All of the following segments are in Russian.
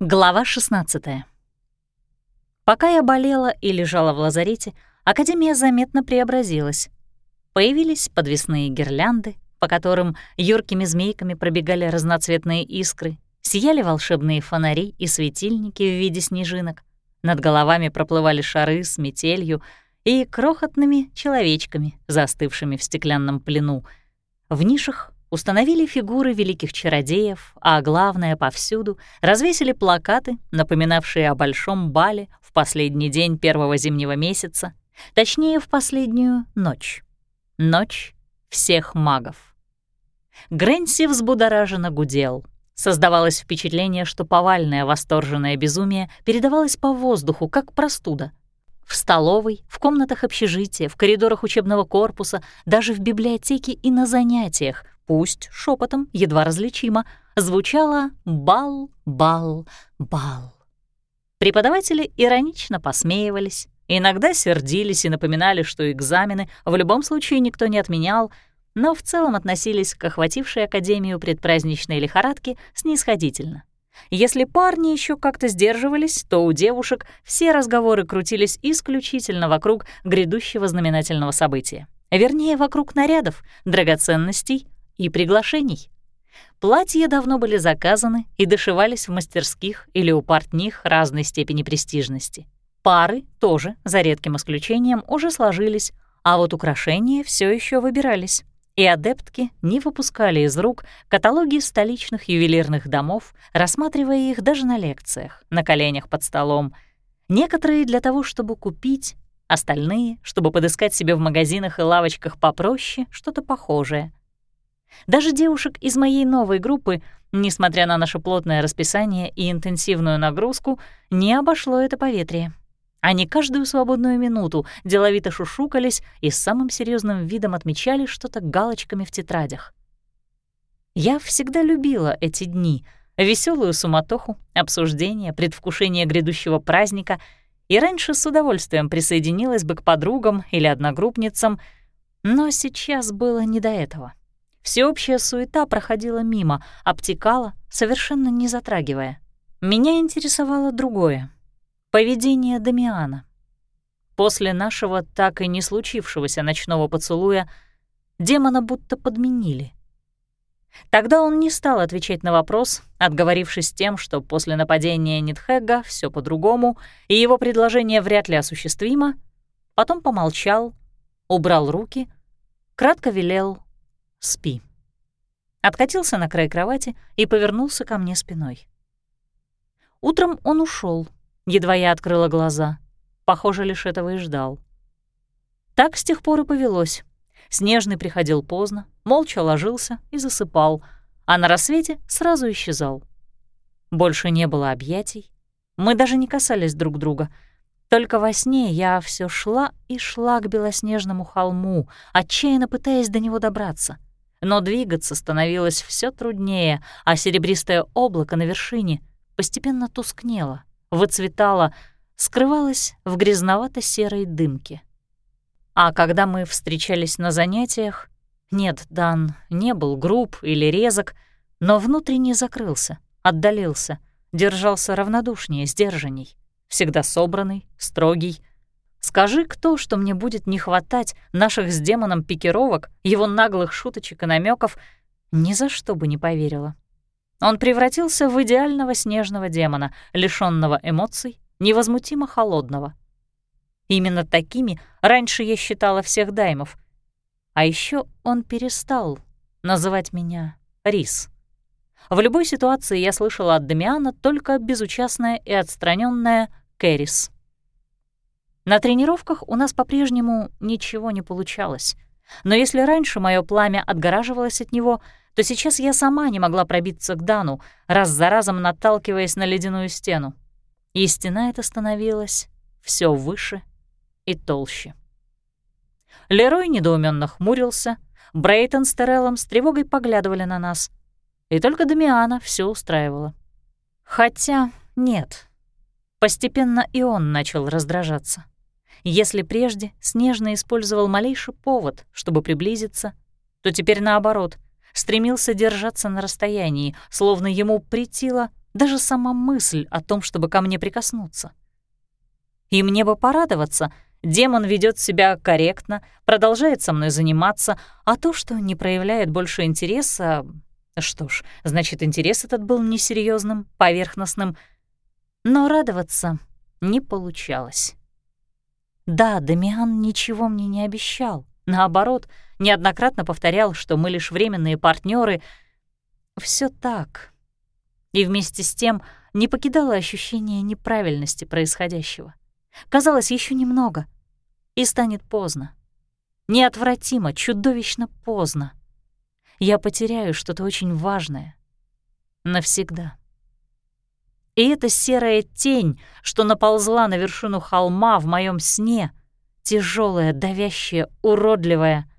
Глава 16 Пока я болела и лежала в лазарете, Академия заметно преобразилась. Появились подвесные гирлянды, по которым юркими змейками пробегали разноцветные искры, сияли волшебные фонари и светильники в виде снежинок, над головами проплывали шары с метелью и крохотными человечками, застывшими в стеклянном плену. В нишах установили фигуры великих чародеев, а главное, повсюду развесили плакаты, напоминавшие о большом бале в последний день первого зимнего месяца, точнее, в последнюю ночь. Ночь всех магов. Грэнси взбудораженно гудел. Создавалось впечатление, что повальное восторженное безумие передавалось по воздуху, как простуда. В столовой, в комнатах общежития, в коридорах учебного корпуса, даже в библиотеке и на занятиях — пусть шепотом, едва различимо, звучало «бал, бал, бал». Преподаватели иронично посмеивались, иногда сердились и напоминали, что экзамены в любом случае никто не отменял, но в целом относились к охватившей Академию предпраздничной лихорадки снисходительно. Если парни еще как-то сдерживались, то у девушек все разговоры крутились исключительно вокруг грядущего знаменательного события. Вернее, вокруг нарядов, драгоценностей, и приглашений. Платья давно были заказаны и дошивались в мастерских или у портних разной степени престижности. Пары тоже, за редким исключением, уже сложились, а вот украшения все еще выбирались. И адептки не выпускали из рук каталоги столичных ювелирных домов, рассматривая их даже на лекциях, на коленях под столом. Некоторые для того, чтобы купить, остальные, чтобы подыскать себе в магазинах и лавочках попроще что-то похожее. Даже девушек из моей новой группы, несмотря на наше плотное расписание и интенсивную нагрузку, не обошло это поветрие. Они каждую свободную минуту деловито шушукались и с самым серьезным видом отмечали что-то галочками в тетрадях. Я всегда любила эти дни, веселую суматоху, обсуждение, предвкушение грядущего праздника и раньше с удовольствием присоединилась бы к подругам или одногруппницам, но сейчас было не до этого. Всеобщая суета проходила мимо, обтекала, совершенно не затрагивая. Меня интересовало другое — поведение Дамиана. После нашего так и не случившегося ночного поцелуя демона будто подменили. Тогда он не стал отвечать на вопрос, отговорившись тем, что после нападения Нитхэга все по-другому, и его предложение вряд ли осуществимо, потом помолчал, убрал руки, кратко велел спи». Откатился на край кровати и повернулся ко мне спиной. Утром он ушел, едва я открыла глаза. Похоже, лишь этого и ждал. Так с тех пор и повелось. Снежный приходил поздно, молча ложился и засыпал, а на рассвете сразу исчезал. Больше не было объятий, мы даже не касались друг друга. Только во сне я все шла и шла к белоснежному холму, отчаянно пытаясь до него добраться — но двигаться становилось все труднее, а серебристое облако на вершине постепенно тускнело, выцветало, скрывалось в грязновато-серой дымке. А когда мы встречались на занятиях, нет, Дан не был груб или резок, но внутренне закрылся, отдалился, держался равнодушнее, сдержанней, всегда собранный, строгий, Скажи кто, что мне будет не хватать наших с демоном пикировок, его наглых шуточек и намеков, ни за что бы не поверила. Он превратился в идеального снежного демона, лишенного эмоций, невозмутимо холодного. Именно такими раньше я считала всех даймов. А еще он перестал называть меня Рис. В любой ситуации я слышала от Дамиана только безучастное и отстраненное «Кэрис». На тренировках у нас по-прежнему ничего не получалось. Но если раньше мое пламя отгораживалось от него, то сейчас я сама не могла пробиться к Дану, раз за разом наталкиваясь на ледяную стену. И стена эта становилась все выше и толще. Лерой недоуменно хмурился, Брейтон с Тереллом с тревогой поглядывали на нас. И только Дамиана все устраивало. Хотя нет. Постепенно и он начал раздражаться. Если прежде Снежный использовал малейший повод, чтобы приблизиться, то теперь наоборот, стремился держаться на расстоянии, словно ему притило даже сама мысль о том, чтобы ко мне прикоснуться. И мне бы порадоваться, демон ведет себя корректно, продолжает со мной заниматься, а то, что не проявляет больше интереса... Что ж, значит, интерес этот был несерьезным, поверхностным. Но радоваться не получалось. Да, Дамиан ничего мне не обещал. Наоборот, неоднократно повторял, что мы лишь временные партнеры. Все так. И вместе с тем не покидало ощущение неправильности происходящего. Казалось, еще немного, и станет поздно. Неотвратимо, чудовищно поздно. Я потеряю что-то очень важное. Навсегда. И эта серая тень, что наползла на вершину холма в моем сне, тяжелая, давящая, уродливая.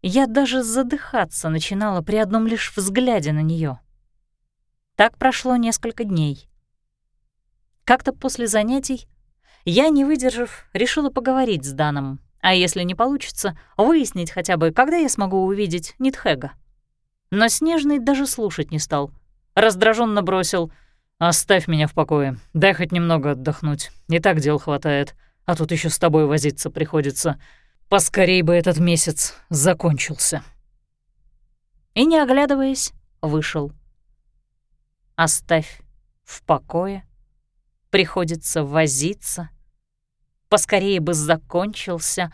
Я даже задыхаться начинала при одном лишь взгляде на нее. Так прошло несколько дней. Как-то после занятий я, не выдержав, решила поговорить с Даном, а если не получится, выяснить хотя бы, когда я смогу увидеть Нитхега. Но Снежный даже слушать не стал. Раздраженно бросил — «Оставь меня в покое. Дай хоть немного отдохнуть. Не так дел хватает. А тут еще с тобой возиться приходится. Поскорей бы этот месяц закончился». И, не оглядываясь, вышел. «Оставь в покое. Приходится возиться. Поскорее бы закончился».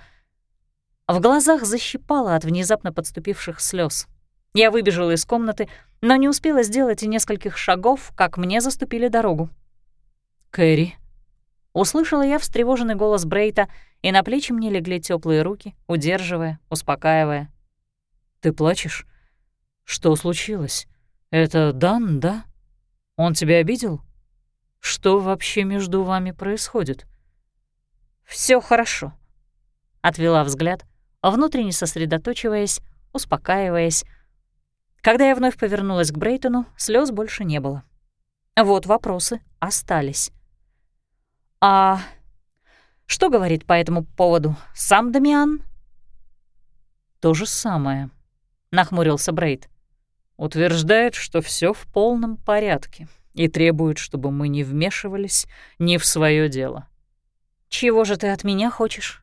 В глазах защипало от внезапно подступивших слез. Я выбежала из комнаты, но не успела сделать и нескольких шагов, как мне заступили дорогу. «Кэрри», — услышала я встревоженный голос Брейта, и на плечи мне легли теплые руки, удерживая, успокаивая. «Ты плачешь? Что случилось? Это Дан, да? Он тебя обидел? Что вообще между вами происходит?» Все хорошо», — отвела взгляд, внутренне сосредоточиваясь, успокаиваясь, когда я вновь повернулась к Брейтону, слез больше не было. Вот вопросы остались. «А что говорит по этому поводу сам Дамиан?» «То же самое», — нахмурился Брейт. «Утверждает, что все в полном порядке и требует, чтобы мы не вмешивались ни в свое дело». «Чего же ты от меня хочешь?»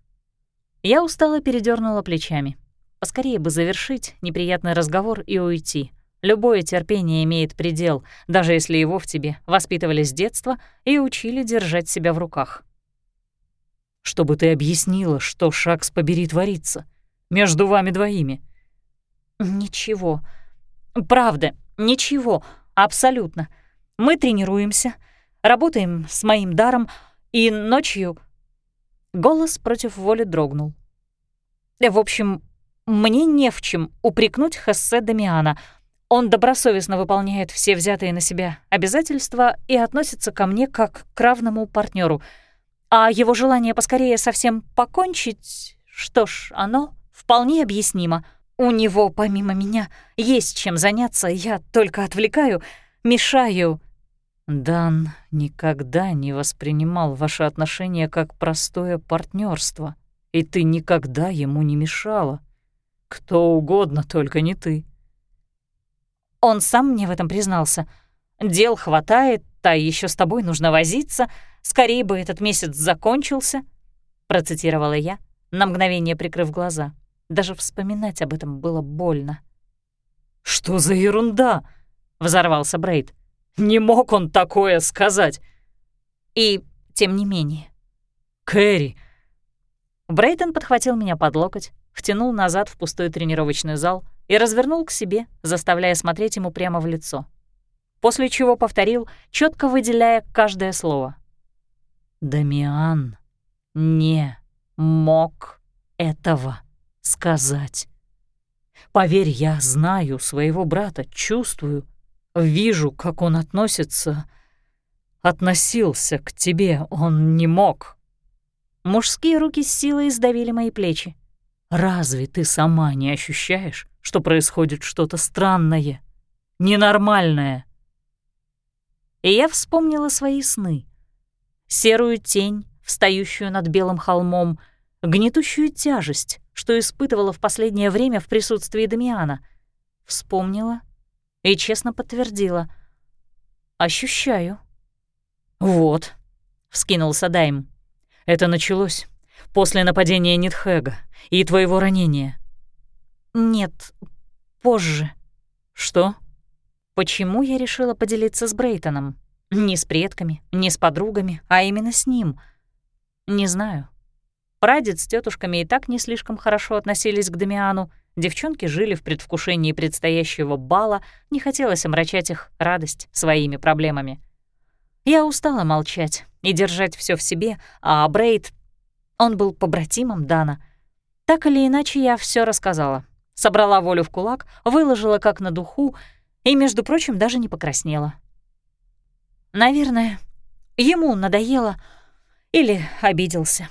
Я устало передернула плечами. Поскорее бы завершить неприятный разговор и уйти. Любое терпение имеет предел, даже если его в тебе воспитывали с детства и учили держать себя в руках. Чтобы ты объяснила, что шаг с побери творится. Между вами двоими. Ничего. Правда, ничего. Абсолютно. Мы тренируемся, работаем с моим даром, и ночью... Голос против воли дрогнул. В общем, мне не в чем упрекнуть Хессе Дамиана. Он добросовестно выполняет все взятые на себя обязательства и относится ко мне как к равному партнеру. А его желание поскорее совсем покончить, что ж, оно вполне объяснимо. У него, помимо меня, есть чем заняться, я только отвлекаю, мешаю. Дан никогда не воспринимал ваши отношения как простое партнерство, и ты никогда ему не мешала. Кто угодно, только не ты. Он сам мне в этом признался. Дел хватает, а еще с тобой нужно возиться. Скорее бы этот месяц закончился, процитировала я, на мгновение прикрыв глаза. Даже вспоминать об этом было больно. «Что за ерунда?» — взорвался Брейд. «Не мог он такое сказать!» И тем не менее. «Кэрри!» Брейден подхватил меня под локоть, втянул назад в пустой тренировочный зал и развернул к себе, заставляя смотреть ему прямо в лицо. После чего повторил, четко выделяя каждое слово. «Дамиан не мог этого сказать. Поверь, я знаю своего брата, чувствую, вижу, как он относится, относился к тебе, он не мог». Мужские руки с силой сдавили мои плечи. Разве ты сама не ощущаешь, что происходит что-то странное, ненормальное? И я вспомнила свои сны. Серую тень, встающую над белым холмом, гнетущую тяжесть, что испытывала в последнее время в присутствии Дамиана. Вспомнила и честно подтвердила. «Ощущаю». «Вот», — вскинулся Дайм. «Это началось после нападения Нитхэга и твоего ранения». «Нет, позже». «Что?» «Почему я решила поделиться с Брейтоном? Не с предками, не с подругами, а именно с ним. Не знаю. Прадед с тетушками и так не слишком хорошо относились к Дамиану, девчонки жили в предвкушении предстоящего бала, не хотелось омрачать их радость своими проблемами. Я устала молчать и держать все в себе, а Брейд... Он был побратимом Дана. Так или иначе, я все рассказала. Собрала волю в кулак, выложила как на духу и, между прочим, даже не покраснела. Наверное, ему надоело или обиделся.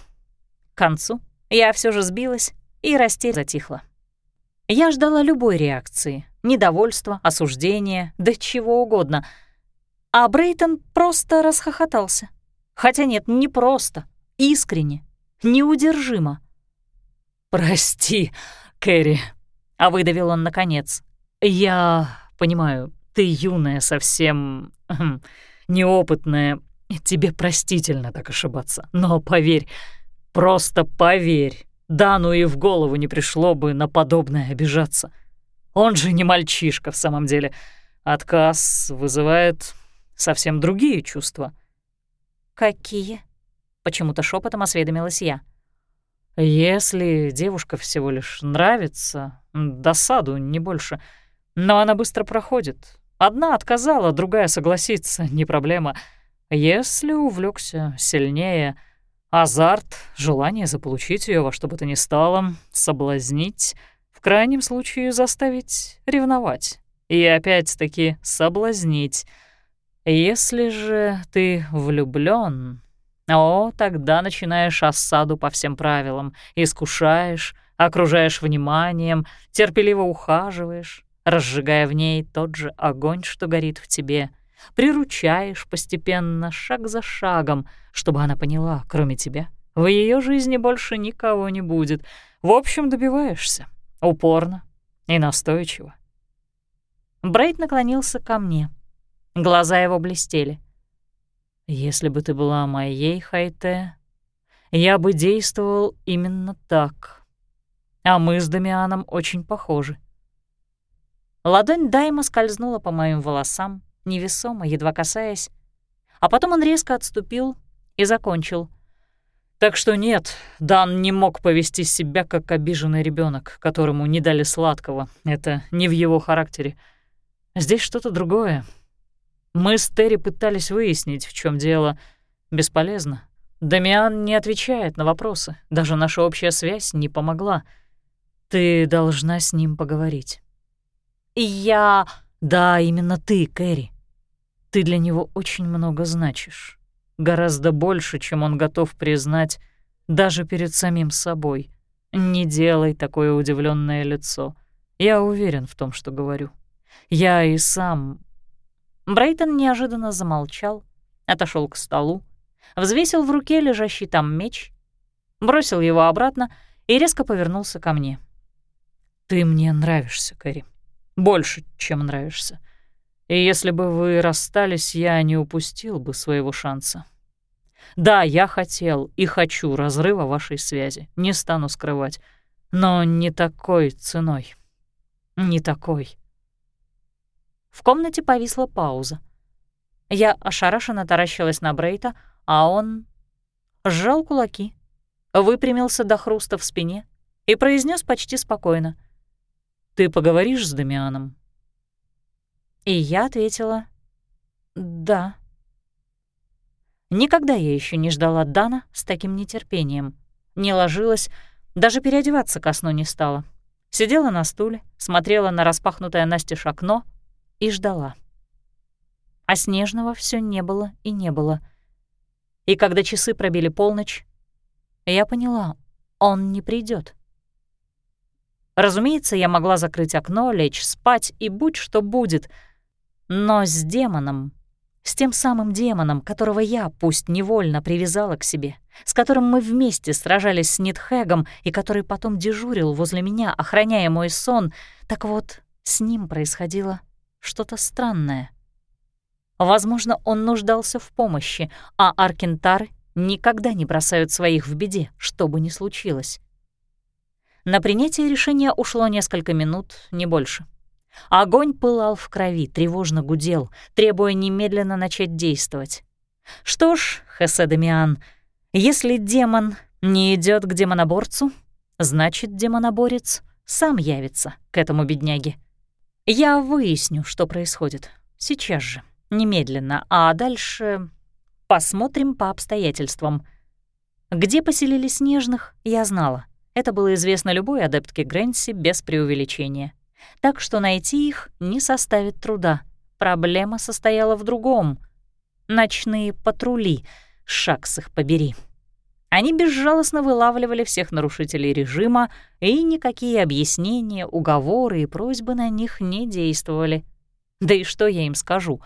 К концу я все же сбилась и растерянно затихла. Я ждала любой реакции — недовольства, осуждения, да чего угодно. А Брейтон просто расхохотался. Хотя нет, не просто, искренне, неудержимо. «Прости, Кэрри», — а выдавил он наконец. «Я понимаю, ты юная совсем... Хм, неопытная. Тебе простительно так ошибаться. Но поверь, просто поверь, Дану и в голову не пришло бы на подобное обижаться. Он же не мальчишка в самом деле. Отказ вызывает совсем другие чувства. «Какие?» — почему-то шепотом осведомилась я. «Если девушка всего лишь нравится, досаду, не больше, но она быстро проходит. Одна отказала, другая согласится, не проблема. Если увлекся сильнее, азарт, желание заполучить ее во что бы то ни стало, соблазнить, в крайнем случае заставить ревновать. И опять-таки соблазнить. Если же ты влюблен, о, тогда начинаешь осаду по всем правилам, искушаешь, окружаешь вниманием, терпеливо ухаживаешь, разжигая в ней тот же огонь, что горит в тебе, приручаешь постепенно, шаг за шагом, чтобы она поняла, кроме тебя, в ее жизни больше никого не будет. В общем, добиваешься. Упорно и настойчиво. Брейд наклонился ко мне. Глаза его блестели. «Если бы ты была моей, Хайте, я бы действовал именно так. А мы с Дамианом очень похожи. Ладонь Дайма скользнула по моим волосам, невесомо, едва касаясь, а потом он резко отступил и закончил. Так что нет, Дан не мог повести себя как обиженный ребенок, которому не дали сладкого. Это не в его характере. Здесь что-то другое. Мы с Терри пытались выяснить, в чем дело. Бесполезно. Дамиан не отвечает на вопросы. Даже наша общая связь не помогла. Ты должна с ним поговорить. «Я...» «Да, именно ты, Кэрри. Ты для него очень много значишь. Гораздо больше, чем он готов признать даже перед самим собой. Не делай такое удивленное лицо. Я уверен в том, что говорю. Я и сам...» Брейтон неожиданно замолчал, отошел к столу, взвесил в руке лежащий там меч, бросил его обратно и резко повернулся ко мне. «Ты мне нравишься, Кэрри. Больше, чем нравишься. И если бы вы расстались, я не упустил бы своего шанса. Да, я хотел и хочу разрыва вашей связи, не стану скрывать, но не такой ценой. Не такой. В комнате повисла пауза. Я ошарашенно таращилась на Брейта, а он сжал кулаки, выпрямился до хруста в спине и произнес почти спокойно — ты поговоришь с Дамианом?» И я ответила «да». Никогда я еще не ждала Дана с таким нетерпением. Не ложилась, даже переодеваться ко сну не стала. Сидела на стуле, смотрела на распахнутое настежь окно и ждала. А Снежного все не было и не было. И когда часы пробили полночь, я поняла, он не придет. Разумеется, я могла закрыть окно, лечь спать и будь что будет. Но с демоном, с тем самым демоном, которого я, пусть невольно, привязала к себе, с которым мы вместе сражались с Нитхэгом и который потом дежурил возле меня, охраняя мой сон, так вот, с ним происходило что-то странное. Возможно, он нуждался в помощи, а аркентары никогда не бросают своих в беде, что бы ни случилось. На принятие решения ушло несколько минут, не больше. Огонь пылал в крови, тревожно гудел, требуя немедленно начать действовать. Что ж, Хесе Дамиан, если демон не идет к демоноборцу, значит, демоноборец сам явится к этому бедняге. Я выясню, что происходит. Сейчас же, немедленно, а дальше посмотрим по обстоятельствам. Где поселили снежных, я знала. Это было известно любой адептке Грэнси без преувеличения. Так что найти их не составит труда. Проблема состояла в другом. Ночные патрули, шаг их побери. Они безжалостно вылавливали всех нарушителей режима, и никакие объяснения, уговоры и просьбы на них не действовали. Да и что я им скажу?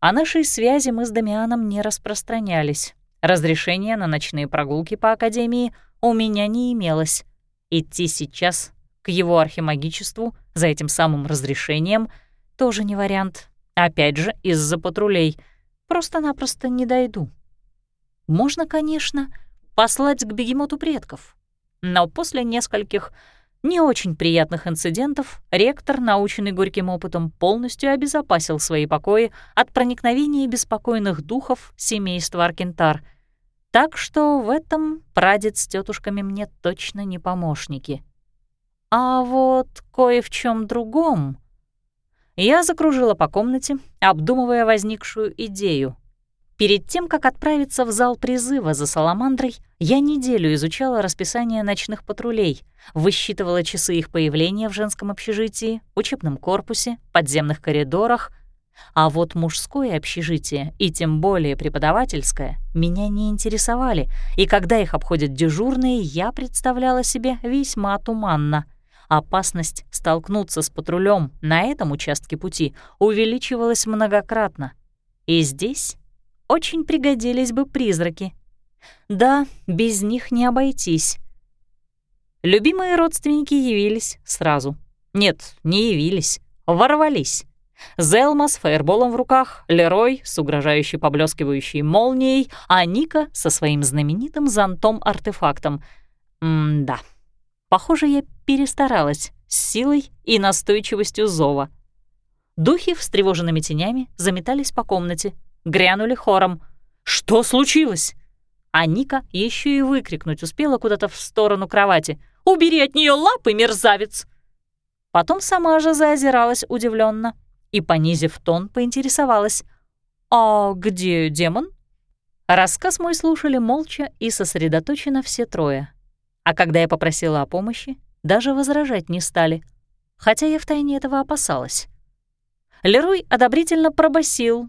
О нашей связи мы с Дамианом не распространялись. Разрешения на ночные прогулки по Академии у меня не имелось. Идти сейчас к его архимагичеству за этим самым разрешением тоже не вариант. Опять же, из-за патрулей. Просто-напросто не дойду. Можно, конечно, послать к бегемоту предков. Но после нескольких не очень приятных инцидентов ректор, наученный горьким опытом, полностью обезопасил свои покои от проникновения беспокойных духов семейства Аркентар — так что в этом прадед с тетушками мне точно не помощники. А вот кое в чем другом. Я закружила по комнате, обдумывая возникшую идею. Перед тем, как отправиться в зал призыва за Саламандрой, я неделю изучала расписание ночных патрулей, высчитывала часы их появления в женском общежитии, учебном корпусе, подземных коридорах — а вот мужское общежитие, и тем более преподавательское, меня не интересовали, и когда их обходят дежурные, я представляла себе весьма туманно. Опасность столкнуться с патрулем на этом участке пути увеличивалась многократно. И здесь очень пригодились бы призраки. Да, без них не обойтись. Любимые родственники явились сразу. Нет, не явились, ворвались. Зелма с фаерболом в руках, Лерой с угрожающей поблескивающей молнией, а Ника со своим знаменитым зонтом-артефактом. М-да. Похоже, я перестаралась с силой и настойчивостью зова. Духи встревоженными тенями заметались по комнате, грянули хором. «Что случилось?» А Ника еще и выкрикнуть успела куда-то в сторону кровати. «Убери от нее лапы, мерзавец!» Потом сама же заозиралась удивленно и, понизив тон, поинтересовалась. «А где демон?» Рассказ мой слушали молча и сосредоточенно все трое. А когда я попросила о помощи, даже возражать не стали, хотя я втайне этого опасалась. Лерой одобрительно пробасил.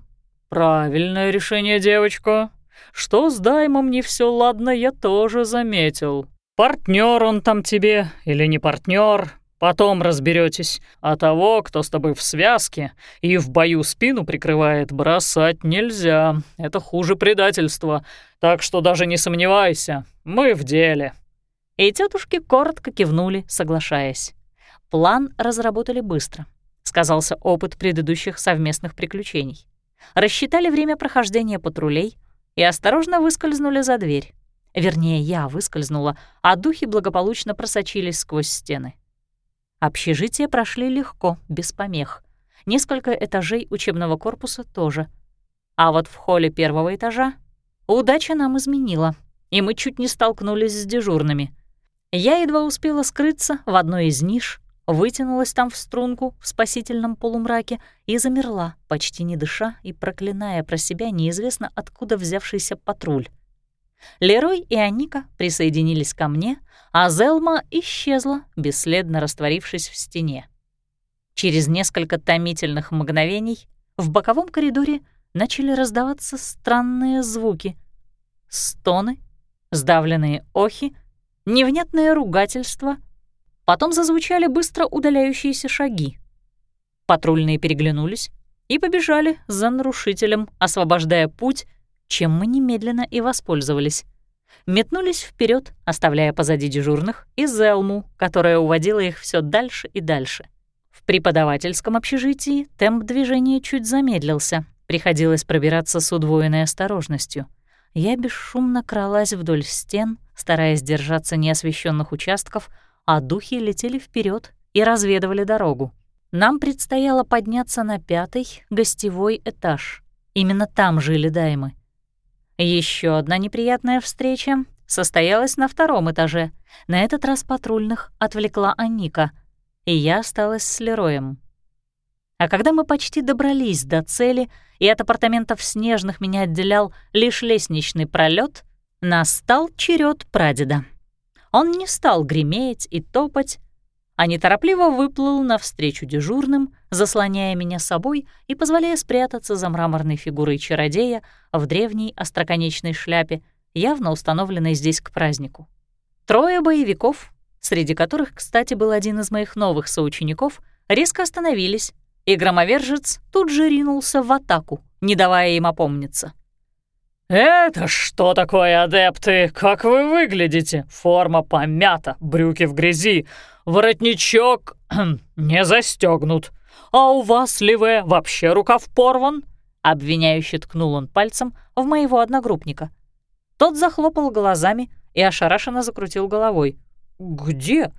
«Правильное решение, девочка. Что с Даймом не все ладно, я тоже заметил. Партнер он там тебе или не партнер, Потом разберетесь. А того, кто с тобой в связке и в бою спину прикрывает, бросать нельзя. Это хуже предательства. Так что даже не сомневайся, мы в деле». И тетушки коротко кивнули, соглашаясь. План разработали быстро. Сказался опыт предыдущих совместных приключений. Рассчитали время прохождения патрулей и осторожно выскользнули за дверь. Вернее, я выскользнула, а духи благополучно просочились сквозь стены. Общежитие прошли легко, без помех. Несколько этажей учебного корпуса тоже. А вот в холле первого этажа удача нам изменила, и мы чуть не столкнулись с дежурными. Я едва успела скрыться в одной из ниш, вытянулась там в струнку в спасительном полумраке и замерла, почти не дыша и проклиная про себя неизвестно откуда взявшийся патруль. Лерой и Аника присоединились ко мне, а Зелма исчезла, бесследно растворившись в стене. Через несколько томительных мгновений в боковом коридоре начали раздаваться странные звуки. Стоны, сдавленные охи, невнятное ругательство. Потом зазвучали быстро удаляющиеся шаги. Патрульные переглянулись и побежали за нарушителем, освобождая путь чем мы немедленно и воспользовались. Метнулись вперед, оставляя позади дежурных, и Зелму, которая уводила их все дальше и дальше. В преподавательском общежитии темп движения чуть замедлился, приходилось пробираться с удвоенной осторожностью. Я бесшумно кралась вдоль стен, стараясь держаться неосвещенных участков, а духи летели вперед и разведывали дорогу. Нам предстояло подняться на пятый гостевой этаж. Именно там жили даймы. Еще одна неприятная встреча состоялась на втором этаже. На этот раз патрульных отвлекла Аника, и я осталась с Лероем. А когда мы почти добрались до цели, и от апартаментов снежных меня отделял лишь лестничный пролет, настал черед прадеда. Он не стал греметь и топать, а неторопливо выплыл навстречу дежурным, заслоняя меня собой и позволяя спрятаться за мраморной фигурой чародея в древней остроконечной шляпе, явно установленной здесь к празднику. Трое боевиков, среди которых, кстати, был один из моих новых соучеников, резко остановились, и громовержец тут же ринулся в атаку, не давая им опомниться. «Это что такое, адепты? Как вы выглядите? Форма помята, брюки в грязи, воротничок не застегнут. А у вас, Ливе, вообще рукав порван?» Обвиняюще ткнул он пальцем в моего одногруппника. Тот захлопал глазами и ошарашенно закрутил головой. «Где?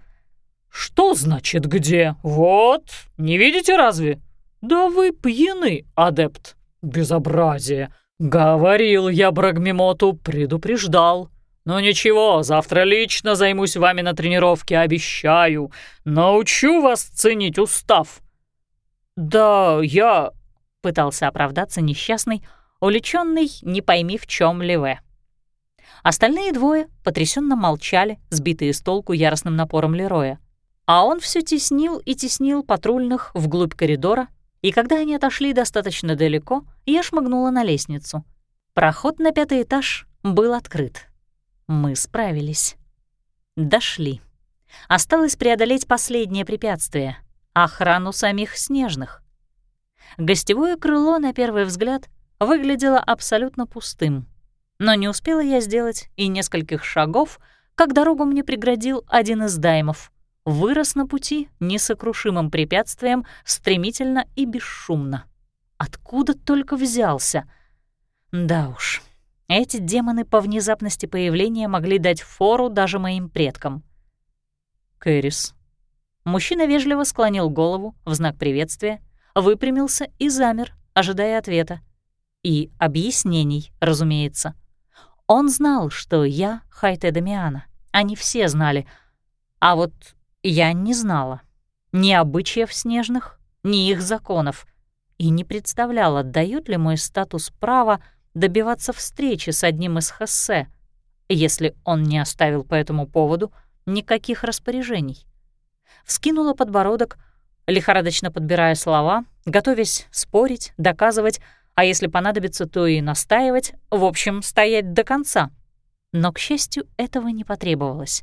Что значит где? Вот, не видите разве? Да вы пьяны, адепт. Безобразие!» «Говорил я Брагмимоту, предупреждал. Но ничего, завтра лично займусь вами на тренировке, обещаю. Научу вас ценить устав». «Да, я...» — пытался оправдаться несчастный, уличенный не пойми в чем Леве. Остальные двое потрясенно молчали, сбитые с толку яростным напором Лероя. А он все теснил и теснил патрульных вглубь коридора, и когда они отошли достаточно далеко, я шмыгнула на лестницу. Проход на пятый этаж был открыт. Мы справились. Дошли. Осталось преодолеть последнее препятствие — охрану самих снежных. Гостевое крыло, на первый взгляд, выглядело абсолютно пустым. Но не успела я сделать и нескольких шагов, как дорогу мне преградил один из даймов — вырос на пути несокрушимым препятствием стремительно и бесшумно. Откуда только взялся? Да уж, эти демоны по внезапности появления могли дать фору даже моим предкам. Кэрис. Мужчина вежливо склонил голову в знак приветствия, выпрямился и замер, ожидая ответа. И объяснений, разумеется. Он знал, что я Хайте Дамиана. Они все знали. А вот я не знала ни обычаев снежных, ни их законов, и не представляла, дает ли мой статус право добиваться встречи с одним из Хессе, если он не оставил по этому поводу никаких распоряжений. Вскинула подбородок, лихорадочно подбирая слова, готовясь спорить, доказывать, а если понадобится, то и настаивать, в общем, стоять до конца. Но, к счастью, этого не потребовалось.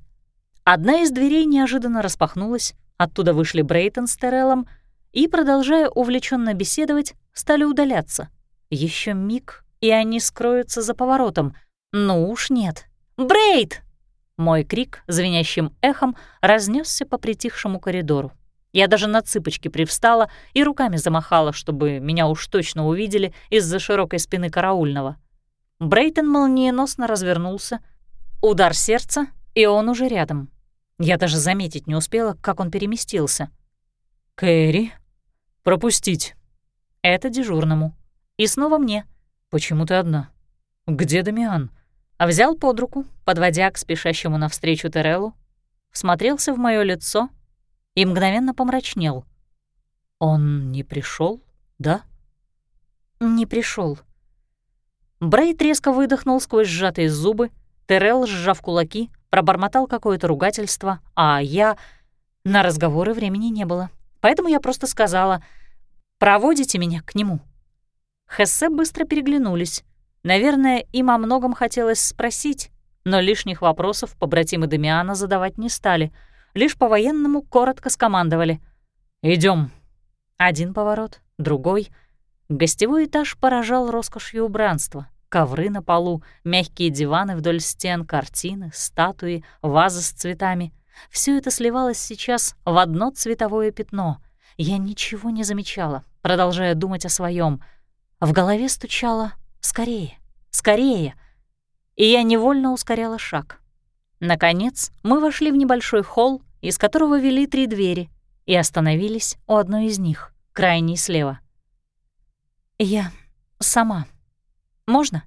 Одна из дверей неожиданно распахнулась, оттуда вышли Брейтон с Тереллом и, продолжая увлеченно беседовать, стали удаляться. Еще миг, и они скроются за поворотом. Ну уж нет. «Брейт!» Мой крик, звенящим эхом, разнесся по притихшему коридору. Я даже на цыпочки привстала и руками замахала, чтобы меня уж точно увидели из-за широкой спины караульного. Брейтон молниеносно развернулся. Удар сердца, и он уже рядом. Я даже заметить не успела, как он переместился. «Кэрри? Пропустить». Это дежурному. И снова мне. «Почему ты одна? Где Дамиан?» А взял под руку, подводя к спешащему навстречу Тереллу, всмотрелся в мое лицо и мгновенно помрачнел. «Он не пришел, да?» «Не пришел. Брейд резко выдохнул сквозь сжатые зубы, Терел, сжав кулаки, пробормотал какое-то ругательство, а я... На разговоры времени не было. Поэтому я просто сказала «Проводите меня к нему». Хессе быстро переглянулись. Наверное, им о многом хотелось спросить, но лишних вопросов побратимы Дамиана задавать не стали. Лишь по-военному коротко скомандовали. Идем. Один поворот, другой. Гостевой этаж поражал роскошью убранства ковры на полу, мягкие диваны вдоль стен, картины, статуи, вазы с цветами. Все это сливалось сейчас в одно цветовое пятно. Я ничего не замечала, продолжая думать о своем. В голове стучало «скорее, скорее», и я невольно ускоряла шаг. Наконец, мы вошли в небольшой холл, из которого вели три двери, и остановились у одной из них, крайней слева. «Я сама. Можно?»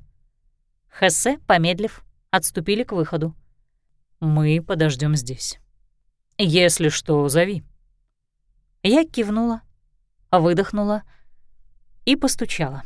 Хессе, помедлив, отступили к выходу. «Мы подождем здесь. Если что, зови». Я кивнула, выдохнула и постучала.